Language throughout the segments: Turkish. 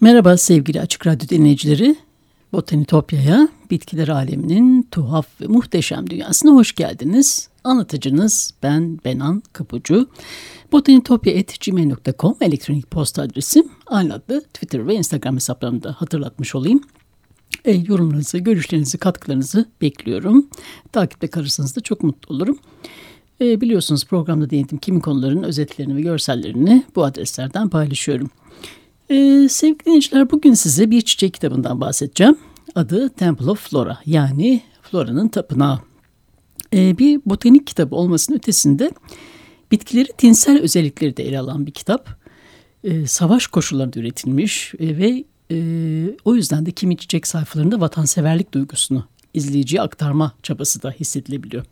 Merhaba sevgili Açık Radyo dinleyicileri. Botanitopya'ya, bitkiler aleminin tuhaf ve muhteşem dünyasına hoş geldiniz. Anlatıcınız ben Benan Kapucu. Botanitopya.gmail.com elektronik posta adresim. Aynı adlı Twitter ve Instagram hesaplarımda hatırlatmış olayım. E, yorumlarınızı, görüşlerinizi, katkılarınızı bekliyorum. Takipte kalırsanız da çok mutlu olurum. E, biliyorsunuz programda değindiğim kimi konuların özetlerini ve görsellerini bu adreslerden paylaşıyorum. Ee, sevgili dinleyiciler bugün size bir çiçek kitabından bahsedeceğim. Adı Temple of Flora yani Flora'nın tapınağı. Ee, bir botanik kitabı olmasının ötesinde bitkileri tinsel özellikleri de ele alan bir kitap. Ee, savaş koşullarında üretilmiş e, ve e, o yüzden de kimi çiçek sayfalarında vatanseverlik duygusunu izleyiciye aktarma çabası da hissedilebiliyor.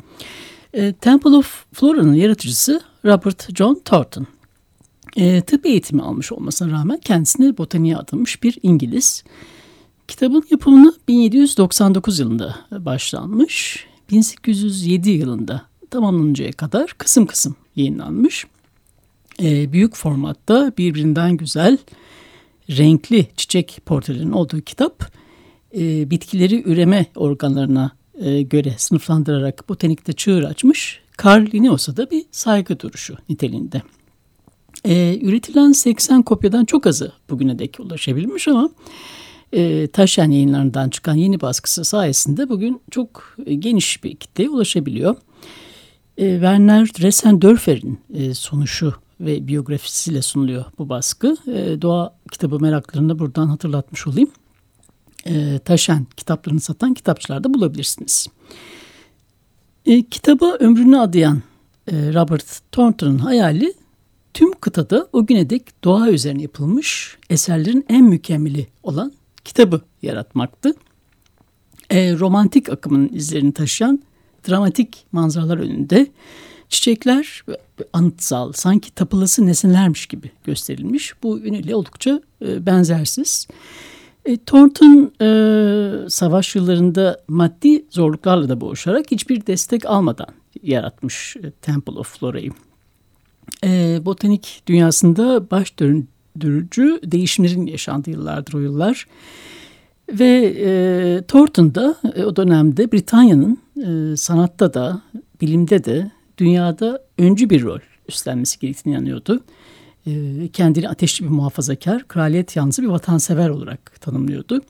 Ee, Temple of Flora'nın yaratıcısı Robert John Thornton e, tıp eğitimi almış olmasına rağmen kendisine botaniğe atılmış bir İngiliz. Kitabın yapımını 1799 yılında başlanmış. 1807 yılında tamamlanıncaya kadar kısım kısım yayınlanmış. E, büyük formatta birbirinden güzel renkli çiçek portrelerinin olduğu kitap e, bitkileri üreme organlarına e, göre sınıflandırarak botanikte çığır açmış. Carl Linnaeus'a da bir saygı duruşu niteliğinde. E, üretilen 80 kopyadan çok azı bugüne dek ulaşabilmiş ama e, Taşen yayınlarından çıkan yeni baskısı sayesinde bugün çok geniş bir kitleye ulaşabiliyor. E, Werner Dressendörfer'in e, sonuşu ve biyografisiyle sunuluyor bu baskı. E, doğa kitabı meraklarını buradan hatırlatmış olayım. E, Taşen kitaplarını satan kitapçılarda bulabilirsiniz. E, kitaba ömrünü adayan e, Robert Thornton'ın hayali Tüm kıtada o güne dek doğa üzerine yapılmış eserlerin en mükemmeli olan kitabı yaratmaktı. E, romantik akımın izlerini taşıyan dramatik manzaralar önünde çiçekler anıtsal, sanki tapılası nesnelermiş gibi gösterilmiş. Bu yönüyle oldukça e, benzersiz. E, Thornton e, savaş yıllarında maddi zorluklarla da boğuşarak hiçbir destek almadan yaratmış e, Temple of Flora'yı e, botanik dünyasında baş döndürücü değişimlerin yaşandığı yıllardır o yıllar. Ve e, Thornton da e, o dönemde Britanya'nın e, sanatta da bilimde de dünyada öncü bir rol üstlenmesi gerektiğini inanıyordu. E, kendini ateşli bir muhafazakar, kraliyet yanlısı bir vatansever olarak tanımlıyordu.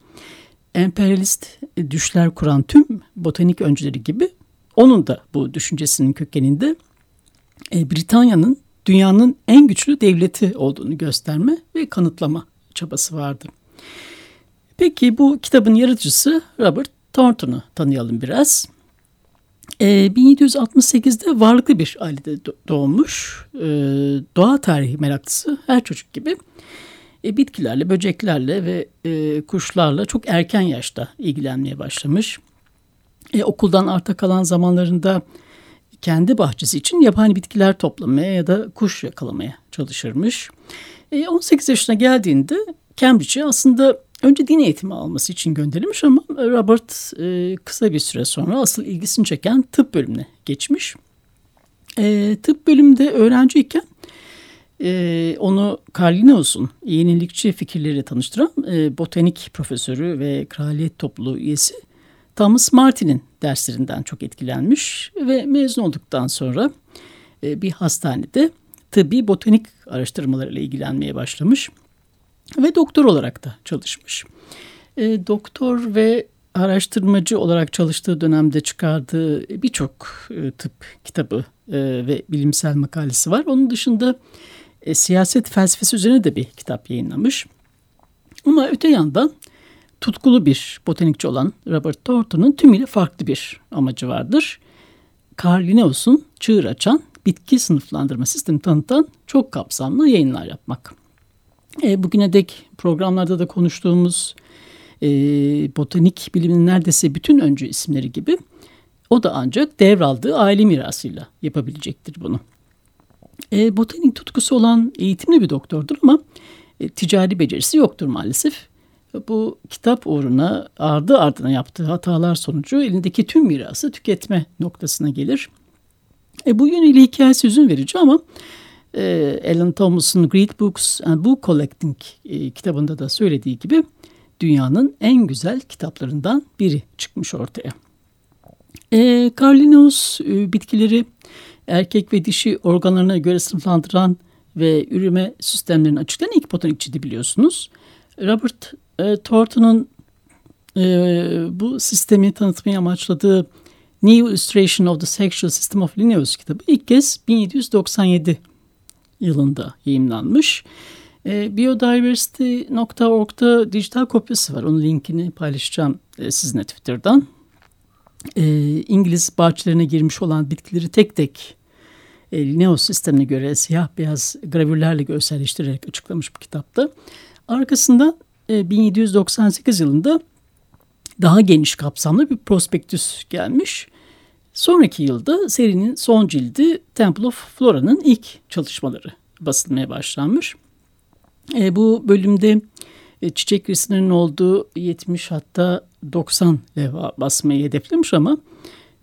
Emperyalist düşler kuran tüm botanik öncüleri gibi onun da bu düşüncesinin kökeninde e, Britanya'nın dünyanın en güçlü devleti olduğunu gösterme ve kanıtlama çabası vardı. Peki bu kitabın yaratıcısı Robert Thornton'u tanıyalım biraz. E, 1768'de varlıklı bir ailede doğmuş, e, doğa tarihi meraklısı her çocuk gibi e, bitkilerle, böceklerle ve e, kuşlarla çok erken yaşta ilgilenmeye başlamış. E, okuldan arta kalan zamanlarında kendi bahçesi için yabani bitkiler toplamaya ya da kuş yakalamaya çalışırmış. E, 18 yaşına geldiğinde Cambridge'e aslında önce din eğitimi alması için gönderilmiş ama Robert e, kısa bir süre sonra asıl ilgisini çeken tıp bölümüne geçmiş. E, tıp bölümünde öğrenciyken e, onu Carl Linnaeus'un yenilikçi fikirleri tanıştıran e, botanik profesörü ve kraliyet topluluğu üyesi Thomas Martin'in derslerinden çok etkilenmiş ve mezun olduktan sonra e, bir hastanede tıbbi botanik araştırmalarıyla ilgilenmeye başlamış ve doktor olarak da çalışmış. E, doktor ve araştırmacı olarak çalıştığı dönemde çıkardığı birçok e, tıp kitabı ve bilimsel makalesi var. Onun dışında siyaset felsefesi üzerine de bir kitap yayınlamış. Ama öte yandan tutkulu bir botanikçi olan Robert Thornton'un tümüyle farklı bir amacı vardır. Carl Linnaeus'un çığır açan bitki sınıflandırma sistemi tanıtan çok kapsamlı yayınlar yapmak. E, bugüne dek programlarda da konuştuğumuz e, botanik biliminin neredeyse bütün öncü isimleri gibi o da ancak devraldığı aile mirasıyla yapabilecektir bunu. E, botanik tutkusu olan eğitimli bir doktordur ama e, ticari becerisi yoktur maalesef. Bu kitap uğruna ardı ardına yaptığı hatalar sonucu elindeki tüm mirası tüketme noktasına gelir. E, bu yönüyle hikayesi üzün verici ama e, Alan Thomas'ın Great Books and Book Collecting e, kitabında da söylediği gibi dünyanın en güzel kitaplarından biri çıkmış ortaya. E, Carlinus e, bitkileri erkek ve dişi organlarına göre sınıflandıran ve üreme sistemlerini açıklayan ilk botanikçiydi biliyorsunuz. Robert e, Thornton'un e, bu sistemi tanıtmayı amaçladığı New Illustration of the Sexual System of Linnaeus kitabı ilk kez 1797 yılında yayınlanmış. E, biodiversity.org'da dijital kopyası var. Onun linkini paylaşacağım e, sizinle Twitter'dan. E, İngiliz bahçelerine girmiş olan bitkileri tek tek e, Linnaeus sistemine göre siyah beyaz gravürlerle görselleştirerek açıklamış bu kitapta. Arkasında e, 1798 yılında daha geniş kapsamlı bir prospektüs gelmiş. Sonraki yılda serinin son cildi Temple of Flora'nın ilk çalışmaları basılmaya başlanmış. E, bu bölümde e, çiçek resimlerinin olduğu 70 hatta 90 levha basmayı hedeflemiş ama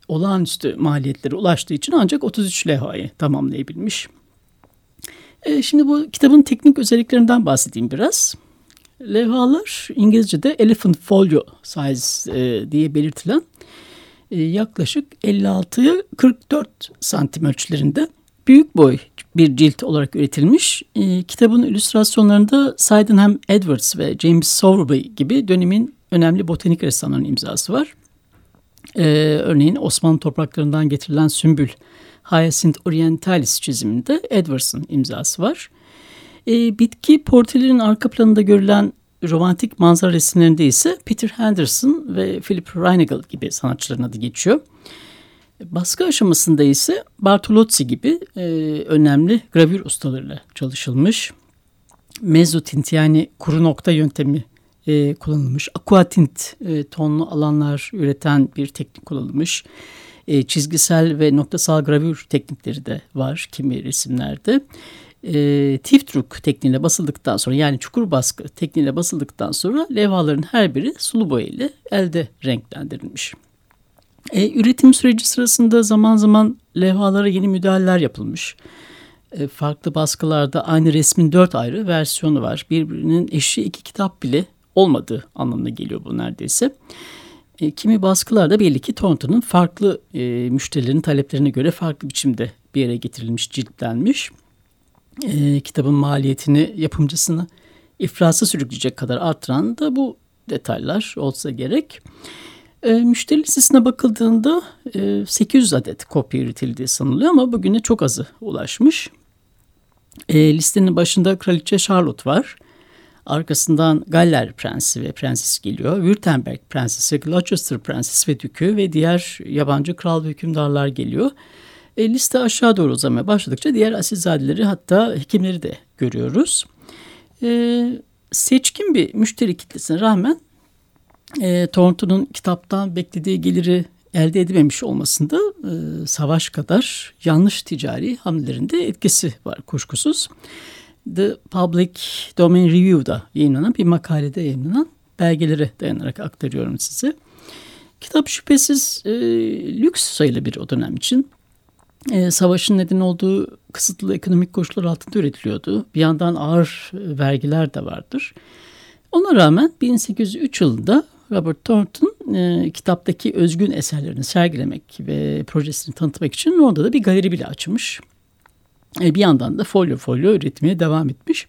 olağanüstü maliyetlere ulaştığı için ancak 33 levhayı tamamlayabilmiş. E, şimdi bu kitabın teknik özelliklerinden bahsedeyim biraz. Levhalar İngilizce'de elephant folio size e, diye belirtilen e, yaklaşık 56'ya 44 santim ölçülerinde büyük boy bir cilt olarak üretilmiş. E, kitabın illüstrasyonlarında Sydenham Edwards ve James Sowerby gibi dönemin önemli botanik ressamlarının imzası var. E, örneğin Osmanlı topraklarından getirilen sümbül Hyacinth orientalis çiziminde Edwards'ın imzası var. E, bitki portrelerin arka planında görülen romantik manzara resimlerinde ise Peter Henderson ve Philip Reinagle gibi sanatçıların adı geçiyor. Baskı aşamasında ise Bartolozzi gibi e, önemli gravür ustalarıyla çalışılmış. Mezzotint yani kuru nokta yöntemi e, kullanılmış. Aquatint e, tonlu alanlar üreten bir teknik kullanılmış. E, çizgisel ve noktasal gravür teknikleri de var kimi resimlerde e, Tiftruk tekniğiyle basıldıktan sonra yani çukur baskı tekniğiyle basıldıktan sonra levhaların her biri sulu boya elde renklendirilmiş. E, üretim süreci sırasında zaman zaman levhalara yeni müdahaleler yapılmış. E, farklı baskılarda aynı resmin dört ayrı versiyonu var. Birbirinin eşi iki kitap bile olmadığı anlamına geliyor bu neredeyse. E, kimi baskılarda belli ki Thornton'un farklı e, müşterilerin taleplerine göre farklı biçimde bir yere getirilmiş, ciltlenmiş e, kitabın maliyetini yapımcısını ifrasa sürükleyecek kadar arttıran da bu detaylar olsa gerek. E, müşteri listesine bakıldığında e, 800 adet kopya üretildiği sanılıyor ama bugüne çok azı ulaşmış. E, listenin başında Kraliçe Charlotte var. Arkasından Galler Prensi ve Prenses geliyor. Württemberg Prensesi, Gloucester Prensesi ve Dükü ve diğer yabancı kral ve hükümdarlar geliyor. E, liste aşağı doğru uzamaya başladıkça diğer asilzadeleri hatta hekimleri de görüyoruz. E, seçkin bir müşteri kitlesine rağmen e, Thornton'un kitaptan beklediği geliri elde edememiş olmasında e, savaş kadar yanlış ticari hamlelerinde etkisi var kuşkusuz. The Public Domain Review'da yayınlanan bir makalede yayınlanan belgelere dayanarak aktarıyorum size. Kitap şüphesiz e, lüks sayılı bir o dönem için e, savaşın neden olduğu kısıtlı ekonomik koşullar altında üretiliyordu. Bir yandan ağır vergiler de vardır. Ona rağmen 1803 yılında Robert Thornton e, kitaptaki özgün eserlerini sergilemek ve projesini tanıtmak için orada da bir galeri bile açmış. E, bir yandan da folyo folyo üretmeye devam etmiş.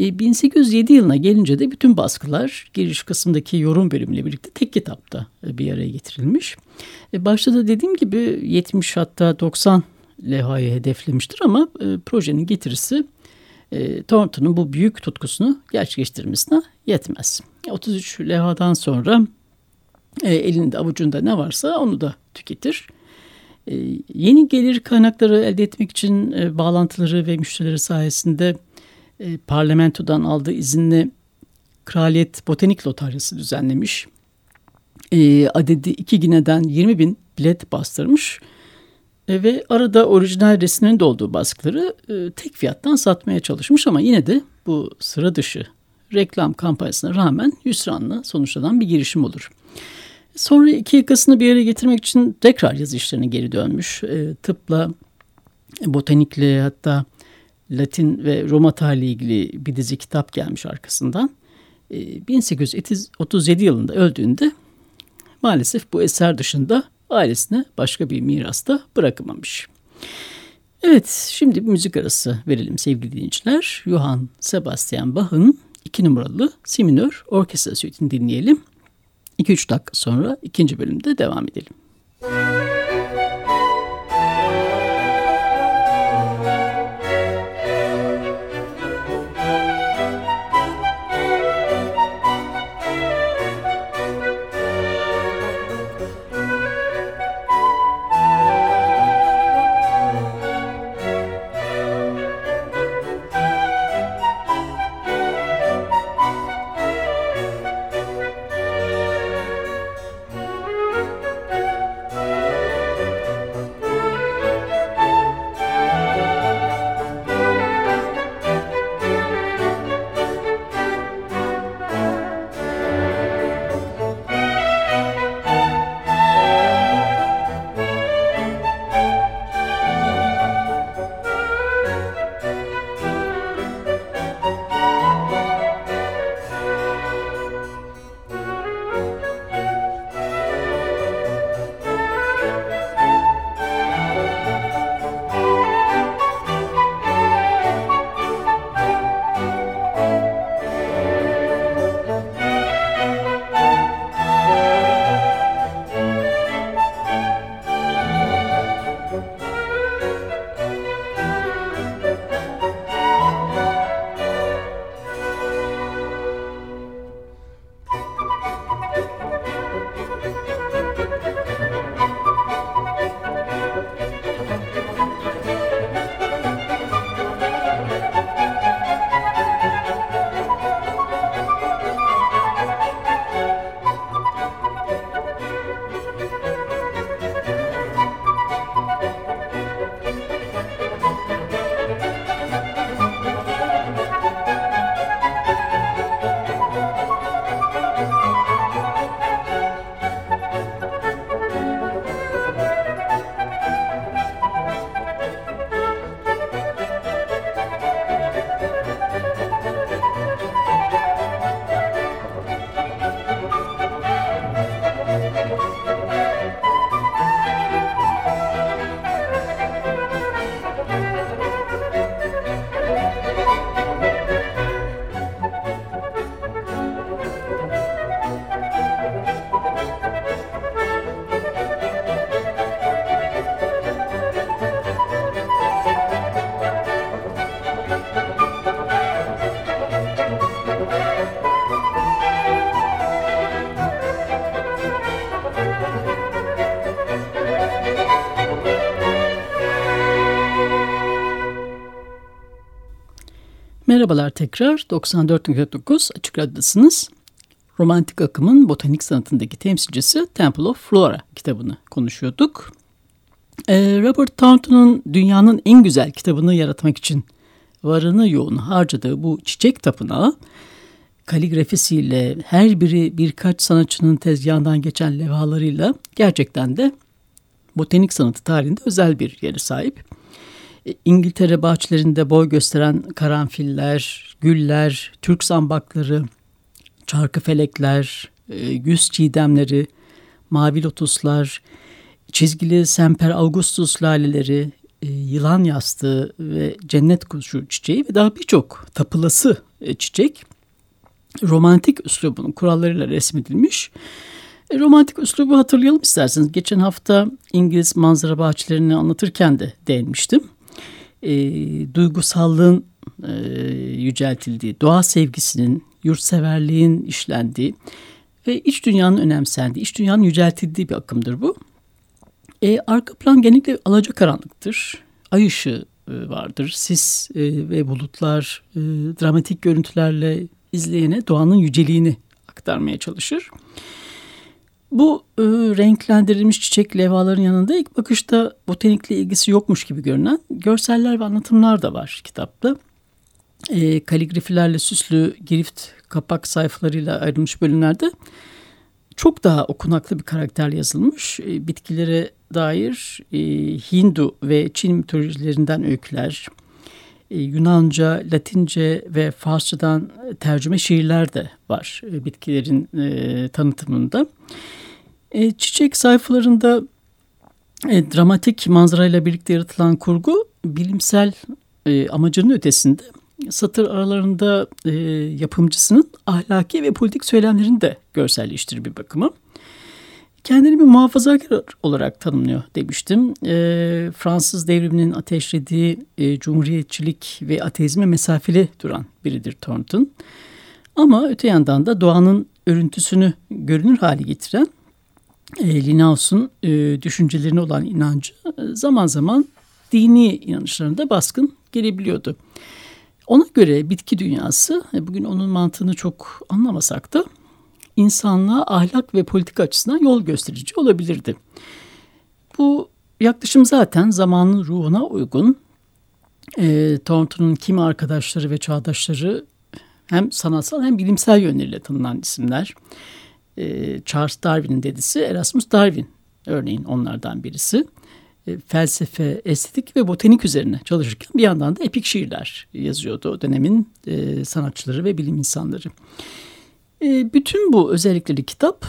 1807 e, yılına gelince de bütün baskılar giriş kısmındaki yorum bölümüyle birlikte tek kitapta e, bir araya getirilmiş. E, başta da dediğim gibi 70 hatta 90 levhayı hedeflemiştir ama projenin getirisi e, Thornton'un bu büyük tutkusunu gerçekleştirmesine yetmez. 33 levhadan sonra e, elinde avucunda ne varsa onu da tüketir. E, yeni gelir kaynakları elde etmek için e, bağlantıları ve müşterileri sayesinde e, parlamentodan aldığı izinle Kraliyet Botanik Lotaryası düzenlemiş. E, adedi iki gineden 20 bin bilet bastırmış e, ve arada orijinal resimlerin de olduğu baskıları e, tek fiyattan satmaya çalışmış ama yine de bu sıra dışı reklam kampanyasına rağmen hüsranla sonuçlanan bir girişim olur. Sonra iki yakasını bir araya getirmek için tekrar yazı işlerine geri dönmüş. E, tıpla, botanikle hatta Latin ve Roma tarihi ilgili bir dizi kitap gelmiş arkasından. E, 1837 yılında öldüğünde maalesef bu eser dışında ailesine başka bir mirasta bırakamamış. Evet, şimdi bir müzik arası verelim sevgili dinleyiciler. Johann Sebastian Bach'ın iki numaralı Si minör orkestra suite'ini dinleyelim. 2-3 dakika sonra ikinci bölümde devam edelim. Müzik Merhabalar tekrar 94.9 Açık Radyo'dasınız. Romantik akımın botanik sanatındaki temsilcisi Temple of Flora kitabını konuşuyorduk. Ee, Robert Thornton'un dünyanın en güzel kitabını yaratmak için varını yoğunu harcadığı bu çiçek tapınağı kaligrafisiyle her biri birkaç sanatçının tezgahından geçen levhalarıyla gerçekten de botanik sanatı tarihinde özel bir yere sahip. E, İngiltere bahçelerinde boy gösteren karanfiller, güller, Türk zambakları, çarkıfelekler, e, güz çiğdemleri, mavi lotuslar, çizgili semper augustus laleleri, e, yılan yastığı ve cennet kuşu çiçeği ve daha birçok tapılası çiçek romantik üslubun kurallarıyla resmedilmiş. Romantik üslubu hatırlayalım isterseniz. Geçen hafta İngiliz manzara bahçelerini anlatırken de değinmiştim e, duygusallığın e, yüceltildiği, doğa sevgisinin, yurtseverliğin işlendiği ve iç dünyanın önemsendiği, iç dünyanın yüceltildiği bir akımdır bu. E, arka plan genellikle alacakaranlıktır. Ay ışığı e, vardır. Sis e, ve bulutlar e, dramatik görüntülerle izleyene doğanın yüceliğini aktarmaya çalışır. Bu e, renklendirilmiş çiçek levhaların yanında ilk bakışta botanikle ilgisi yokmuş gibi görünen görseller ve anlatımlar da var kitapta. E, kaligrafilerle süslü girift kapak sayfalarıyla ayrılmış bölümlerde çok daha okunaklı bir karakter yazılmış. E, bitkilere dair e, Hindu ve Çin mitolojilerinden öyküler, Yunanca, Latince ve Farsçadan tercüme şiirler de var e, bitkilerin e, tanıtımında. E, çiçek sayfalarında e, dramatik manzarayla birlikte yaratılan kurgu bilimsel e, amacının ötesinde satır aralarında e, yapımcısının ahlaki ve politik söylemlerini de görselleştirir bir bakıma. Kendini bir muhafazakar olarak tanımlıyor demiştim. E, Fransız devriminin ateşlediği e, cumhuriyetçilik ve ateizme mesafeli duran biridir Thornton. Ama öte yandan da doğanın örüntüsünü görünür hale getiren e, Linnaeus'un e, düşüncelerine olan inancı e, zaman zaman dini inanışlarında baskın gelebiliyordu. Ona göre bitki dünyası, e, bugün onun mantığını çok anlamasak da insanlığa ahlak ve politika açısından yol gösterici olabilirdi. Bu yaklaşım zaten zamanın ruhuna uygun. E, Thornton'un kimi arkadaşları ve çağdaşları hem sanatsal hem bilimsel yönleriyle tanınan isimler. E, Charles Darwin'in dedisi Erasmus Darwin örneğin onlardan birisi. E, felsefe, estetik ve botanik üzerine çalışırken bir yandan da epik şiirler yazıyordu o dönemin e, sanatçıları ve bilim insanları. Bütün bu özellikleri kitap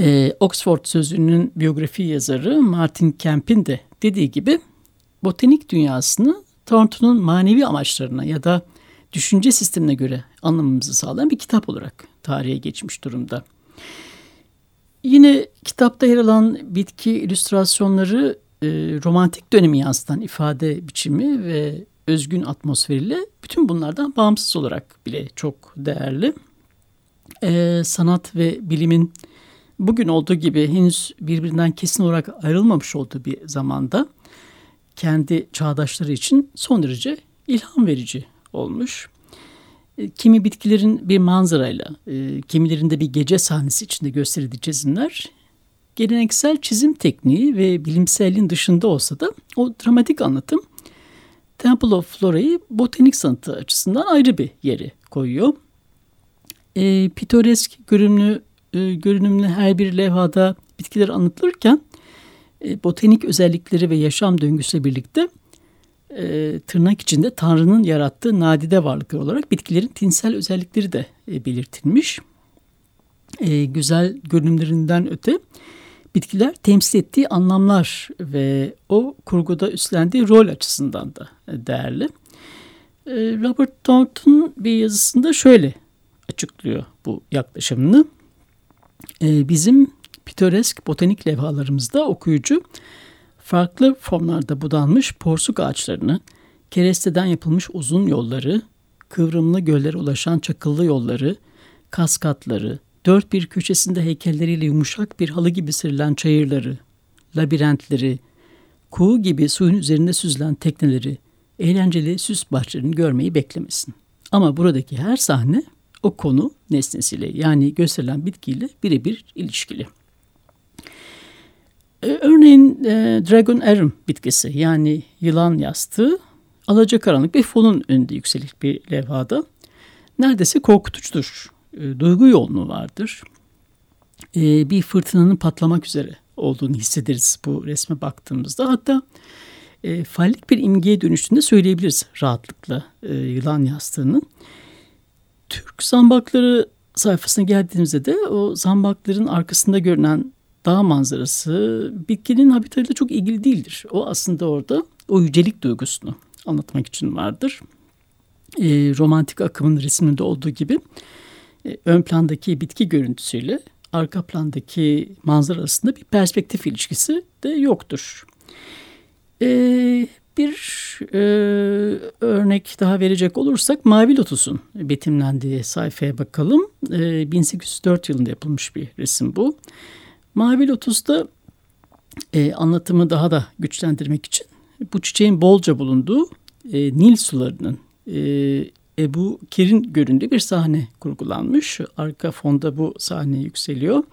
e, Oxford Sözlüğü'nün biyografi yazarı Martin Kemp'in de dediği gibi botanik dünyasını Thornton'un manevi amaçlarına ya da düşünce sistemine göre anlamamızı sağlayan bir kitap olarak tarihe geçmiş durumda. Yine kitapta yer alan bitki illüstrasyonları e, romantik dönemi yansıtan ifade biçimi ve özgün atmosferiyle bütün bunlardan bağımsız olarak bile çok değerli. E, sanat ve bilimin bugün olduğu gibi henüz birbirinden kesin olarak ayrılmamış olduğu bir zamanda kendi çağdaşları için son derece ilham verici olmuş. E, kimi bitkilerin bir manzarayla, e, kimilerinde bir gece sahnesi içinde gösterildiği çizimler geleneksel çizim tekniği ve bilimselliğin dışında olsa da o dramatik anlatım Temple of Flora'yı botanik sanatı açısından ayrı bir yere koyuyor. E, pitoresk görünümlü, e, görünümlü her bir levhada bitkiler anlatılırken e, botanik özellikleri ve yaşam döngüsüyle birlikte e, tırnak içinde Tanrı'nın yarattığı nadide varlıklar olarak bitkilerin tinsel özellikleri de e, belirtilmiş. E, güzel görünümlerinden öte bitkiler temsil ettiği anlamlar ve o kurguda üstlendiği rol açısından da e, değerli. E, Robert Thornton bir yazısında şöyle açıklıyor bu yaklaşımını. E, bizim pitoresk botanik levhalarımızda okuyucu farklı formlarda budanmış porsuk ağaçlarını, keresteden yapılmış uzun yolları, kıvrımlı göllere ulaşan çakıllı yolları, kaskatları, dört bir köşesinde heykelleriyle yumuşak bir halı gibi serilen çayırları, labirentleri, kuğu gibi suyun üzerinde süzülen tekneleri, eğlenceli süs bahçelerini görmeyi beklemesin. Ama buradaki her sahne o konu nesnesiyle yani gösterilen bitkiyle birebir ilişkili. E, örneğin e, Dragon Arum bitkisi yani yılan yastığı alacakaranlık bir fonun önünde yükselik bir levhada. Neredeyse korkutucudur. E, duygu yoğunluğu vardır. E, bir fırtınanın patlamak üzere olduğunu hissederiz bu resme baktığımızda. Hatta e, fallik bir imgeye dönüştüğünde söyleyebiliriz rahatlıkla yılan yastığının. Türk zambakları sayfasına geldiğimizde de o zambakların arkasında görünen dağ manzarası bitkinin habitatıyla çok ilgili değildir. O aslında orada o yücelik duygusunu anlatmak için vardır. E, romantik akımın resminde olduğu gibi e, ön plandaki bitki görüntüsüyle arka plandaki manzara arasında bir perspektif ilişkisi de yoktur. E, bir e, örnek daha verecek olursak Mavi Lotus'un betimlendiği sayfaya bakalım. 1804 yılında yapılmış bir resim bu. Mavi Lotus'ta e, anlatımı daha da güçlendirmek için bu çiçeğin bolca bulunduğu e, Nil sularının e, Ebu Kir'in göründüğü bir sahne kurgulanmış. Arka fonda bu sahne yükseliyor.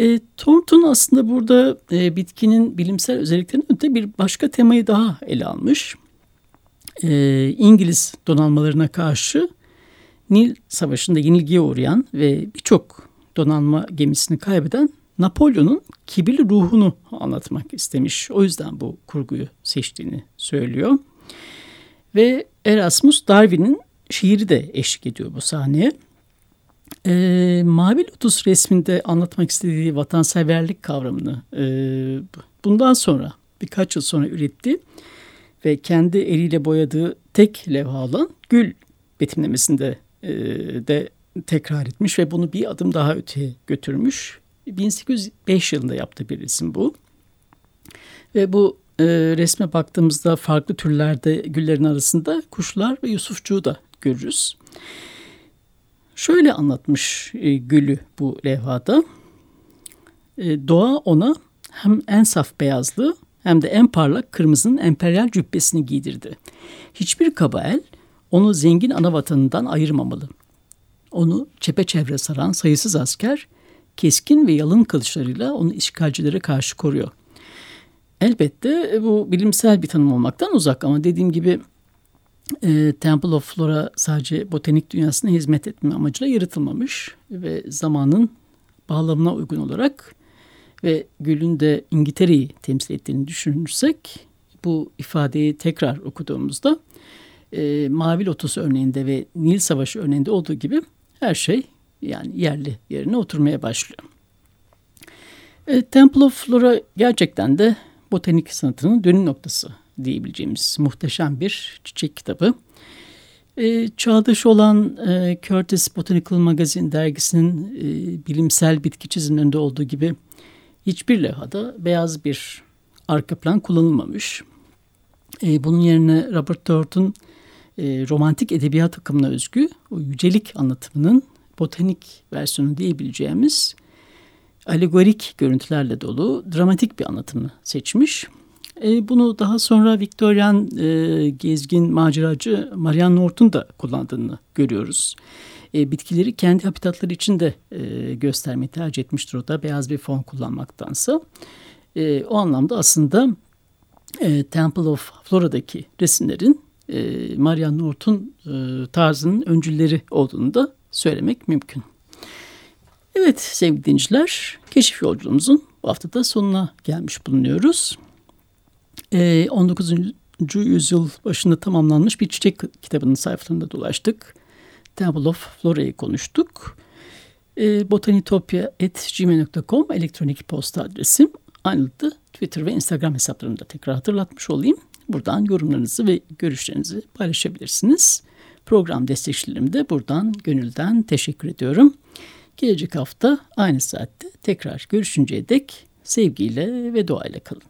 E, Thornton aslında burada e, bitkinin bilimsel özelliklerinden öte bir başka temayı daha ele almış. E, İngiliz donanmalarına karşı Nil Savaşı'nda yenilgiye uğrayan ve birçok donanma gemisini kaybeden Napolyon'un kibirli ruhunu anlatmak istemiş. O yüzden bu kurguyu seçtiğini söylüyor. Ve Erasmus Darwin'in şiiri de eşlik ediyor bu sahneye. E, Mavi Lotus resminde anlatmak istediği vatanseverlik kavramını e, bundan sonra birkaç yıl sonra üretti ve kendi eliyle boyadığı tek levha olan Gül betimlemesinde e, de tekrar etmiş ve bunu bir adım daha öteye götürmüş. 1805 yılında yaptığı bir resim bu. Ve bu e, resme baktığımızda farklı türlerde güllerin arasında kuşlar ve Yusufçuğu da görürüz. Şöyle anlatmış e, Gül'ü bu levhada. E, doğa ona hem en saf beyazlığı hem de en parlak kırmızının emperyal cübbesini giydirdi. Hiçbir kaba el onu zengin ana vatanından ayırmamalı. Onu çepeçevre saran sayısız asker keskin ve yalın kılıçlarıyla onu işgalcilere karşı koruyor. Elbette bu bilimsel bir tanım olmaktan uzak ama dediğim gibi e, Temple of Flora sadece botanik dünyasına hizmet etme amacıyla yaratılmamış ve zamanın bağlamına uygun olarak ve gülün de İngiltere'yi temsil ettiğini düşünürsek bu ifadeyi tekrar okuduğumuzda e, Mavi Lotus örneğinde ve Nil Savaşı örneğinde olduğu gibi her şey yani yerli yerine oturmaya başlıyor. E, Temple of Flora gerçekten de botanik sanatının dönüm noktası diyebileceğimiz muhteşem bir çiçek kitabı. E, çağdaş olan e, Curtis Botanical Magazine dergisinin e, bilimsel bitki çizimlerinde olduğu gibi hiçbir levhada beyaz bir arka plan kullanılmamış. E, bunun yerine Robert Thornton e, romantik edebiyat akımına özgü o yücelik anlatımının botanik versiyonu diyebileceğimiz alegorik görüntülerle dolu dramatik bir anlatımı seçmiş. E, bunu daha sonra Victorian e, gezgin maceracı Marianne Norton da kullandığını görüyoruz. E, bitkileri kendi habitatları için de e, göstermeyi tercih etmiştir o da beyaz bir fon kullanmaktansa. E, o anlamda aslında e, Temple of Flora'daki resimlerin e, Marianne Norton e, tarzının öncülleri olduğunu da söylemek mümkün. Evet sevgili dinleyiciler, keşif yolculuğumuzun bu haftada sonuna gelmiş bulunuyoruz. 19. Ee, yüzyıl başında tamamlanmış bir çiçek kitabının sayfalarında dolaştık. Temple of Flora'yı konuştuk. E, botanitopya.gmail.com elektronik posta adresim. Aynı Twitter ve Instagram hesaplarımda tekrar hatırlatmış olayım. Buradan yorumlarınızı ve görüşlerinizi paylaşabilirsiniz. Program destekçilerime de buradan gönülden teşekkür ediyorum. Gelecek hafta aynı saatte tekrar görüşünceye dek sevgiyle ve doğayla kalın.